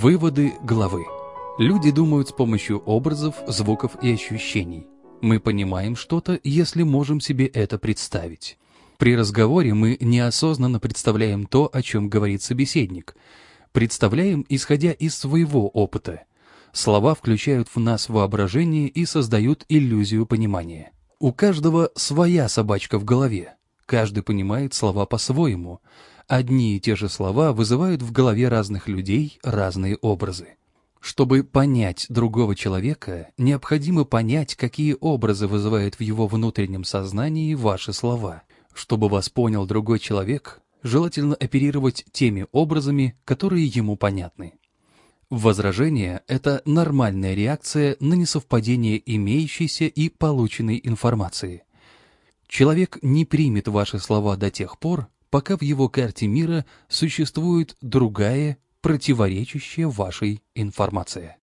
Выводы главы. Люди думают с помощью образов, звуков и ощущений. Мы понимаем что-то, если можем себе это представить. При разговоре мы неосознанно представляем то, о чем говорит собеседник. Представляем, исходя из своего опыта. Слова включают в нас воображение и создают иллюзию понимания. У каждого своя собачка в голове. Каждый понимает слова по-своему. Одни и те же слова вызывают в голове разных людей разные образы. Чтобы понять другого человека, необходимо понять, какие образы вызывают в его внутреннем сознании ваши слова. Чтобы вас понял другой человек, желательно оперировать теми образами, которые ему понятны. Возражение – это нормальная реакция на несовпадение имеющейся и полученной информации. Человек не примет ваши слова до тех пор, пока в его карте мира существует другая, противоречащая вашей информация.